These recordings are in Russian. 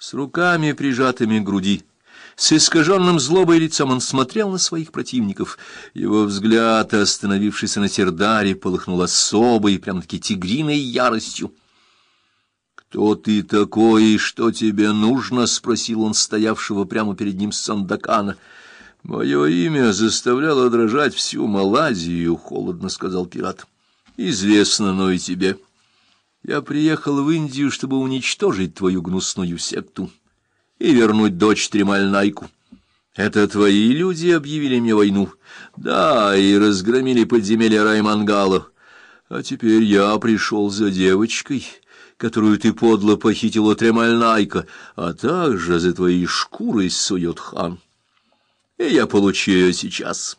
С руками, прижатыми к груди, с искаженным злобой лицом он смотрел на своих противников. Его взгляд, остановившийся на Сердаре, полыхнул особой, прям-таки тигриной яростью. «Кто ты такой и что тебе нужно?» — спросил он стоявшего прямо перед ним Сандакана. «Мое имя заставляло дрожать всю Малайзию», — холодно сказал пират. «Известно, но и тебе». Я приехал в Индию, чтобы уничтожить твою гнусную секту и вернуть дочь Тремальнайку. Это твои люди объявили мне войну. Да, и разгромили подземелье Раймангала. А теперь я пришел за девочкой, которую ты подло похитила Тремальнайка, а также за твоей шкурой сует хан. И я получу ее сейчас.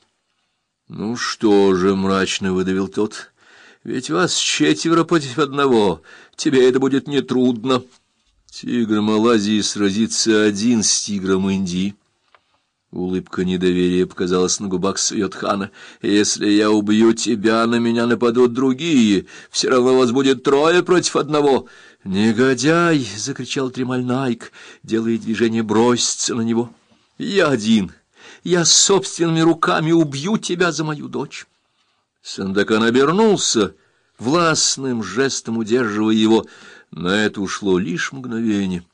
Ну что же, мрачно выдавил тот, — ведь вас четверо против одного. Тебе это будет нетрудно. Тигр Малайзии сразится один с тигром Индии. Улыбка недоверия показалась на губах Светхана. «Если я убью тебя, на меня нападут другие. Все равно вас будет трое против одного». «Негодяй!» — закричал Тремальнайк, делая движение броситься на него. «Я один. Я собственными руками убью тебя за мою дочь». Сандакан обернулся, властным жестом удерживая его. На это ушло лишь мгновение.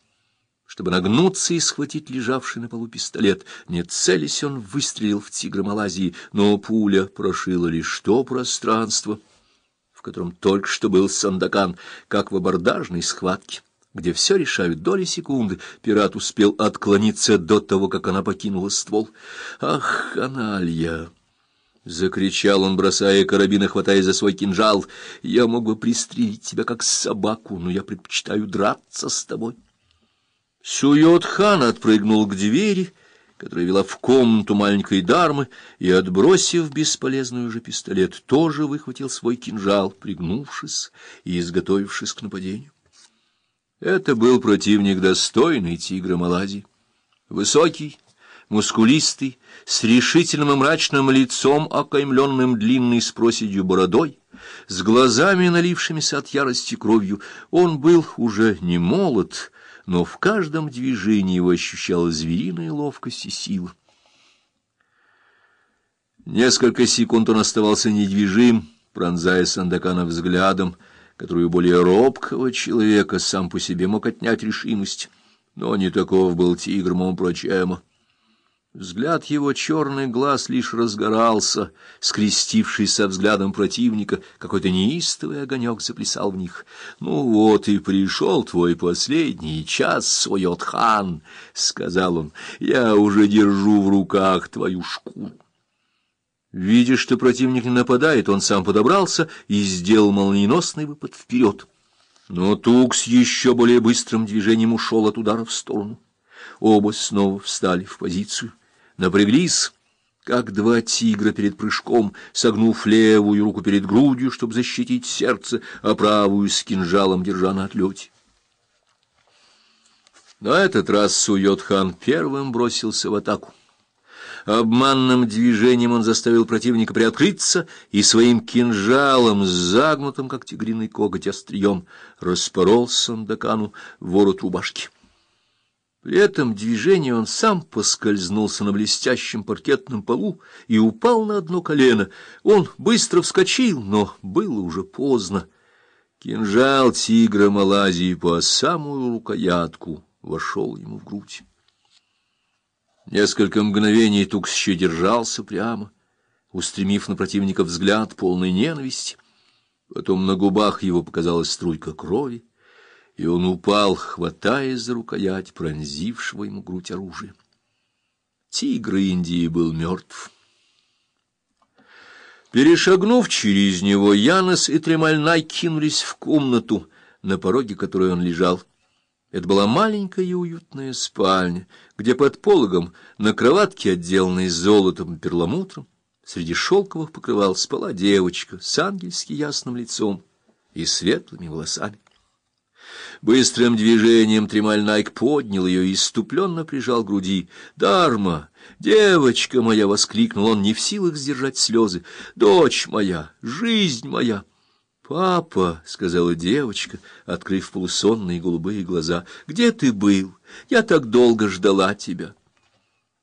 Чтобы нагнуться и схватить лежавший на полу пистолет, не целясь, он выстрелил в тигра Малайзии, но пуля прошила лишь то пространство, в котором только что был Сандакан, как в абордажной схватке где все решают доли секунды, пират успел отклониться до того, как она покинула ствол. «Ах, каналья!» — закричал он, бросая карабин и хватая за свой кинжал. — Я мог бы пристрелить тебя, как собаку, но я предпочитаю драться с тобой. Суйот-хан отпрыгнул к двери, которая вела в комнату маленькой дармы, и, отбросив бесполезную же пистолет, тоже выхватил свой кинжал, пригнувшись и изготовившись к нападению. Это был противник достойный тигра Малайзии. Высокий, мускулистый, с решительным и мрачным лицом, окаймленным длинной с проседью бородой, с глазами, налившимися от ярости кровью, он был уже не молод, но в каждом движении его ощущала звериная ловкость и сила. Несколько секунд он оставался недвижим, пронзая Сандакана взглядом, который у более робкого человека сам по себе мог отнять решимость, но не таков был тигр Монпрочема. Взгляд его черный глаз лишь разгорался, скрестившись со взглядом противника, какой-то неистовый огонек заплясал в них. — Ну вот и пришел твой последний час, Сойот-хан, — сказал он, — я уже держу в руках твою шкуру. Видя, что противник не нападает, он сам подобрался и сделал молниеносный выпад вперед. Но Тукс еще более быстрым движением ушел от удара в сторону. Оба снова встали в позицию, напряглись, как два тигра перед прыжком, согнув левую руку перед грудью, чтобы защитить сердце, а правую с кинжалом держа на отлете. На этот раз Суйот-хан первым бросился в атаку. Обманным движением он заставил противника приоткрыться и своим кинжалом, загнутым, как тигриный коготь, острием, распорол Сандакану ворот рубашки. При этом движении он сам поскользнулся на блестящем паркетном полу и упал на одно колено. Он быстро вскочил, но было уже поздно. Кинжал тигра Малайзии по самую рукоятку вошел ему в грудь. Несколько мгновений Тукс еще держался прямо, устремив на противника взгляд полной ненависти. Потом на губах его показалась струйка крови и он упал, хватаясь за рукоять пронзившего ему грудь оружия. Тигр Индии был мертв. Перешагнув через него, Янос и Тремальнай кинулись в комнату, на пороге которой он лежал. Это была маленькая и уютная спальня, где под пологом на кроватке, отделанной золотом и перламутром, среди шелковых покрывал спала девочка с ангельски ясным лицом и светлыми волосами. Быстрым движением Тремаль-Найк поднял ее и иступленно прижал к груди. «Дарма! Девочка моя!» — воскликнул он, не в силах сдержать слезы. «Дочь моя! Жизнь моя!» «Папа!» — сказала девочка, открыв полусонные голубые глаза. «Где ты был? Я так долго ждала тебя.